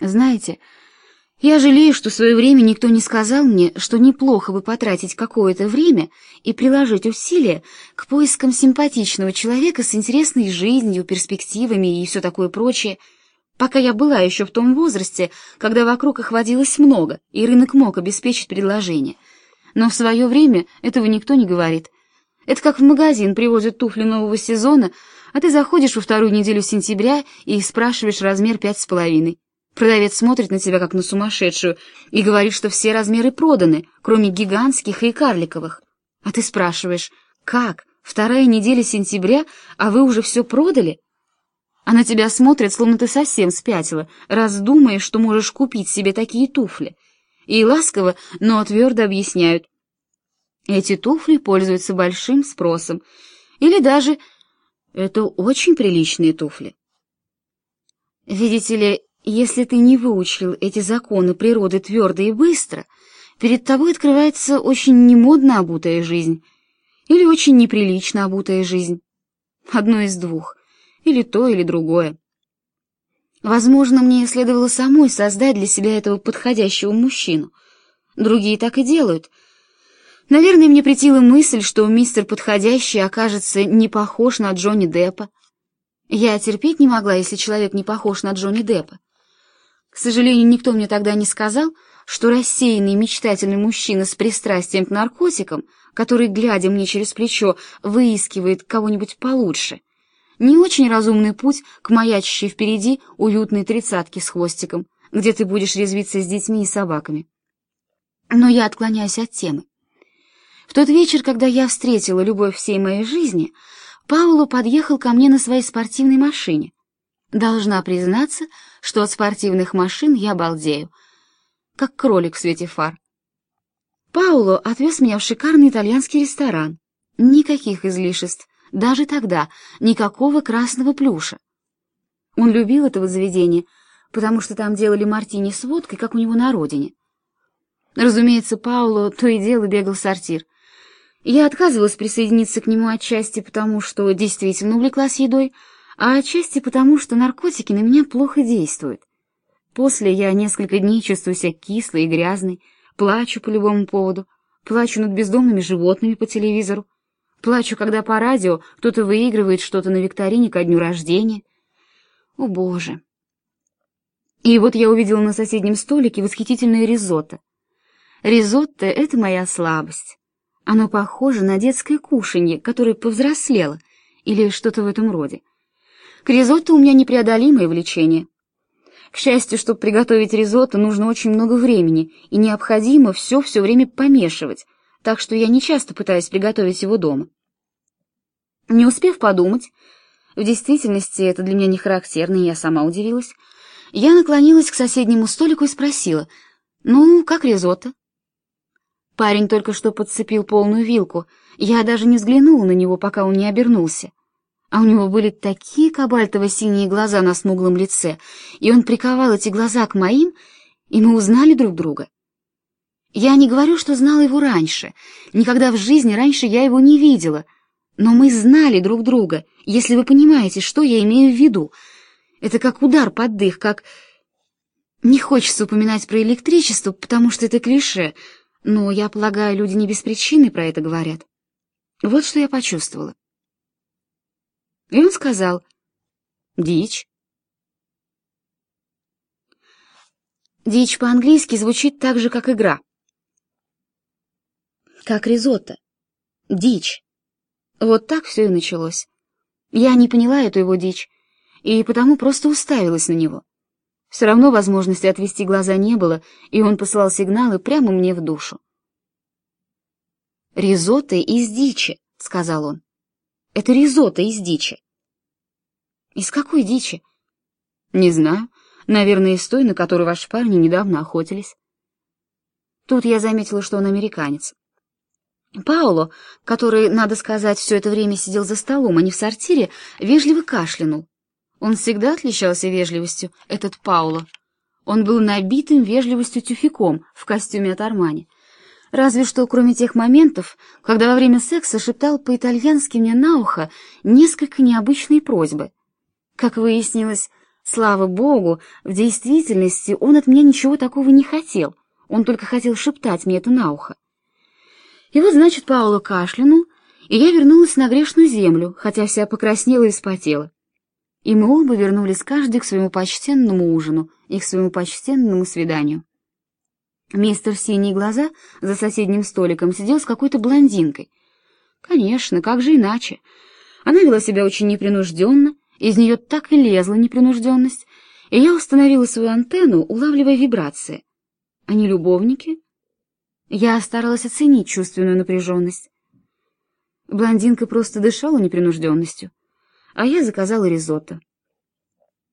Знаете, я жалею, что в свое время никто не сказал мне, что неплохо бы потратить какое-то время и приложить усилия к поискам симпатичного человека с интересной жизнью, перспективами и все такое прочее, пока я была еще в том возрасте, когда вокруг их водилось много, и рынок мог обеспечить предложение. Но в свое время этого никто не говорит. Это как в магазин привозят туфли нового сезона, а ты заходишь во вторую неделю сентября и спрашиваешь размер пять с половиной. Продавец смотрит на тебя как на сумасшедшую и говорит, что все размеры проданы, кроме гигантских и карликовых. А ты спрашиваешь, как? Вторая неделя сентября, а вы уже все продали? А на тебя смотрят, словно ты совсем спятила, раз думаешь, что можешь купить себе такие туфли. И ласково, но твердо объясняют. Эти туфли пользуются большим спросом. Или даже это очень приличные туфли. Видите ли, если ты не выучил эти законы природы твердо и быстро, перед тобой открывается очень немодно обутая жизнь или очень неприлично обутая жизнь. Одно из двух, или то, или другое. Возможно, мне следовало самой создать для себя этого подходящего мужчину. Другие так и делают. Наверное, мне претила мысль, что мистер подходящий окажется не похож на Джонни Деппа. Я терпеть не могла, если человек не похож на Джонни Деппа. Сожалению, никто мне тогда не сказал, что рассеянный мечтательный мужчина с пристрастием к наркотикам, который, глядя мне через плечо, выискивает кого-нибудь получше, не очень разумный путь к маячащей впереди уютной тридцатке с хвостиком, где ты будешь резвиться с детьми и собаками. Но я отклоняюсь от темы. В тот вечер, когда я встретила любовь всей моей жизни, Пауло подъехал ко мне на своей спортивной машине. Должна признаться, что от спортивных машин я балдею, как кролик в свете фар. Пауло отвез меня в шикарный итальянский ресторан. Никаких излишеств, даже тогда никакого красного плюша. Он любил этого заведения, потому что там делали мартини с водкой, как у него на родине. Разумеется, Пауло то и дело бегал в сортир. Я отказывалась присоединиться к нему отчасти потому, что действительно увлеклась едой, а отчасти потому, что наркотики на меня плохо действуют. После я несколько дней чувствую себя кислой и грязной, плачу по любому поводу, плачу над бездомными животными по телевизору, плачу, когда по радио кто-то выигрывает что-то на викторине ко дню рождения. О, Боже! И вот я увидела на соседнем столике восхитительное ризотто. Ризотто — это моя слабость. Оно похоже на детское кушанье, которое повзрослело, или что-то в этом роде. К ризотто у меня непреодолимое влечение. К счастью, чтобы приготовить ризотто, нужно очень много времени, и необходимо все все время помешивать, так что я не часто пытаюсь приготовить его дома. Не успев подумать, в действительности это для меня не характерно, и я сама удивилась, я наклонилась к соседнему столику и спросила, «Ну, как ризотто?» Парень только что подцепил полную вилку, я даже не взглянула на него, пока он не обернулся а у него были такие кабальтово-синие глаза на смуглом лице, и он приковал эти глаза к моим, и мы узнали друг друга. Я не говорю, что знала его раньше, никогда в жизни раньше я его не видела, но мы знали друг друга, если вы понимаете, что я имею в виду. Это как удар под дых, как... Не хочется упоминать про электричество, потому что это клише, но, я полагаю, люди не без причины про это говорят. Вот что я почувствовала. И он сказал, «Дичь». Дичь по-английски звучит так же, как игра. Как ризотто. Дичь. Вот так все и началось. Я не поняла эту его дичь, и потому просто уставилась на него. Все равно возможности отвести глаза не было, и он посылал сигналы прямо мне в душу. «Ризотто из дичи», — сказал он. Это ризотто из дичи. Из какой дичи? Не знаю. Наверное, из той, на которую ваши парни недавно охотились. Тут я заметила, что он американец. Пауло, который, надо сказать, все это время сидел за столом, а не в сортире, вежливо кашлянул. Он всегда отличался вежливостью, этот Пауло. Он был набитым вежливостью тюфяком в костюме от Армани. Разве что кроме тех моментов, когда во время секса шептал по-итальянски мне на ухо несколько необычные просьбы. Как выяснилось, Слава богу, в действительности он от меня ничего такого не хотел. Он только хотел шептать мне это на ухо. И вот, значит, Паула кашлянул, и я вернулась на грешную землю, хотя вся покраснела и вспотела. И мы оба вернулись каждый к своему почтенному ужину и к своему почтенному свиданию. Мистер Синие Глаза за соседним столиком сидел с какой-то блондинкой. Конечно, как же иначе? Она вела себя очень непринужденно, из нее так и лезла непринужденность, и я установила свою антенну, улавливая вибрации. Они любовники? Я старалась оценить чувственную напряженность. Блондинка просто дышала непринужденностью, а я заказала ризотто.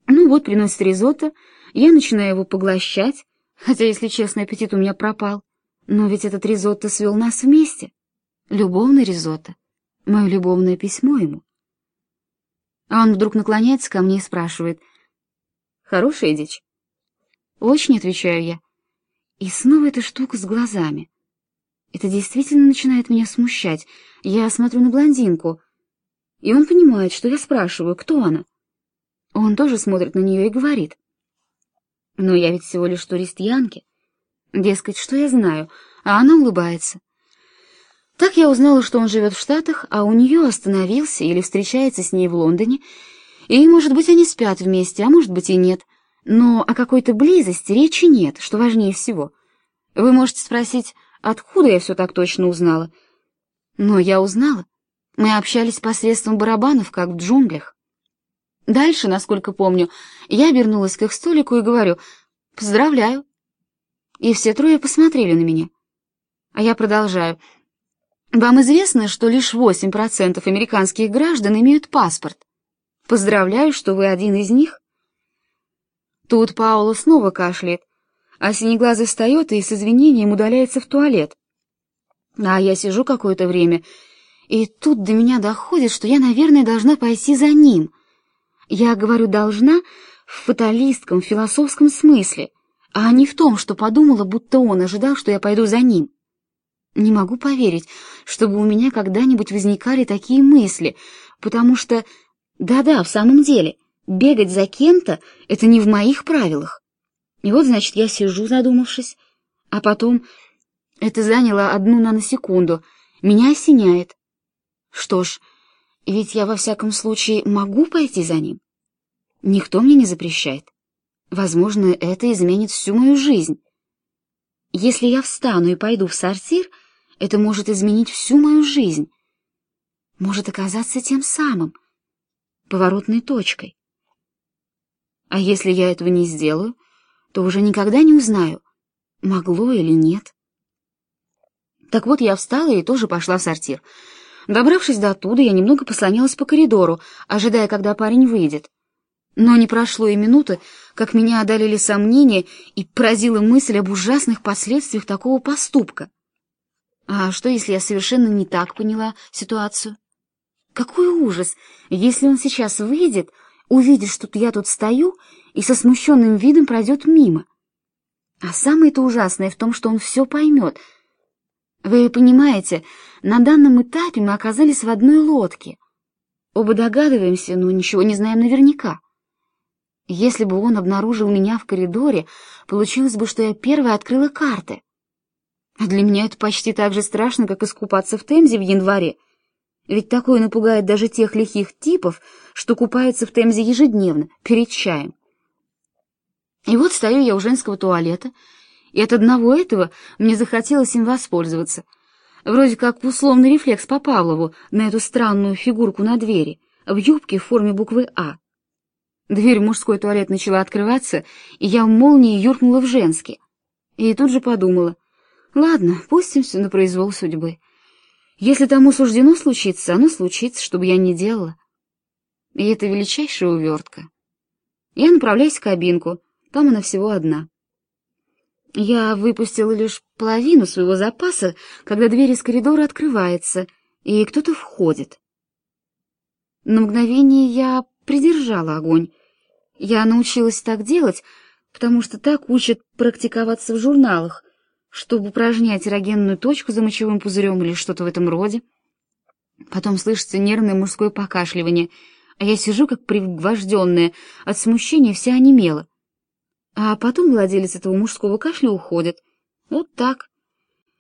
Ну вот, приносит ризотто, я начинаю его поглощать, хотя, если честно, аппетит у меня пропал. Но ведь этот ризотто свел нас вместе. Любовный ризотто. Мое любовное письмо ему. А он вдруг наклоняется ко мне и спрашивает. «Хорошая дичь?» «Очень», — отвечаю я. И снова эта штука с глазами. Это действительно начинает меня смущать. Я смотрю на блондинку, и он понимает, что я спрашиваю, кто она. Он тоже смотрит на нее и говорит. Но я ведь всего лишь турист Янки. Дескать, что я знаю, а она улыбается. Так я узнала, что он живет в Штатах, а у нее остановился или встречается с ней в Лондоне, и, может быть, они спят вместе, а может быть и нет. Но о какой-то близости речи нет, что важнее всего. Вы можете спросить, откуда я все так точно узнала? Но я узнала. Мы общались посредством барабанов, как в джунглях. Дальше, насколько помню, я вернулась к их столику и говорю «Поздравляю». И все трое посмотрели на меня. А я продолжаю. «Вам известно, что лишь 8% американских граждан имеют паспорт. Поздравляю, что вы один из них». Тут Паула снова кашляет, а Синеглазый встает и с извинением удаляется в туалет. А я сижу какое-то время, и тут до меня доходит, что я, наверное, должна пойти за ним — я говорю «должна» в фаталистском, философском смысле, а не в том, что подумала, будто он ожидал, что я пойду за ним. Не могу поверить, чтобы у меня когда-нибудь возникали такие мысли, потому что, да-да, в самом деле, бегать за кем-то — это не в моих правилах. И вот, значит, я сижу, задумавшись, а потом... Это заняло одну наносекунду. Меня осеняет. Что ж, ведь я во всяком случае могу пойти за ним. Никто мне не запрещает. Возможно, это изменит всю мою жизнь. Если я встану и пойду в сортир, это может изменить всю мою жизнь. Может оказаться тем самым, поворотной точкой. А если я этого не сделаю, то уже никогда не узнаю, могло или нет. Так вот, я встала и тоже пошла в сортир — Добравшись до оттуда, я немного послонялась по коридору, ожидая, когда парень выйдет. Но не прошло и минуты, как меня одолели сомнения и поразила мысль об ужасных последствиях такого поступка. А что, если я совершенно не так поняла ситуацию? Какой ужас, если он сейчас выйдет, увидит, что я тут стою, и со смущенным видом пройдет мимо. А самое-то ужасное в том, что он все поймет — вы понимаете, на данном этапе мы оказались в одной лодке. Оба догадываемся, но ничего не знаем наверняка. Если бы он обнаружил меня в коридоре, получилось бы, что я первая открыла карты. А для меня это почти так же страшно, как искупаться в Темзе в январе. Ведь такое напугает даже тех лихих типов, что купаются в Темзе ежедневно, перед чаем. И вот стою я у женского туалета, и от одного этого мне захотелось им воспользоваться. Вроде как условный рефлекс по Павлову на эту странную фигурку на двери, в юбке в форме буквы «А». Дверь в мужской туалет начала открываться, и я в молнии юркнула в женский. И тут же подумала, ладно, пустимся на произвол судьбы. Если тому суждено случиться, оно случится, чтобы я не делала. И это величайшая увертка. Я направляюсь в кабинку, там она всего одна. Я выпустила лишь половину своего запаса, когда дверь из коридора открывается, и кто-то входит. На мгновение я придержала огонь. Я научилась так делать, потому что так учат практиковаться в журналах, чтобы упражнять эрогенную точку за мочевым пузырем или что-то в этом роде. Потом слышится нервное мужское покашливание. а я сижу как пригвожденная, от смущения вся онемела. А потом владелец этого мужского кашля уходит. Вот так.